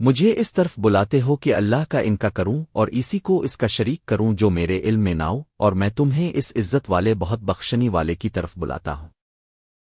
مجھے اس طرف بلاتے ہو کہ اللہ کا ان کا کروں اور اسی کو اس کا شریک کروں جو میرے علم میں ناؤ اور میں تمہیں اس عزت والے بہت بخشنی والے کی طرف بلاتا ہوں۔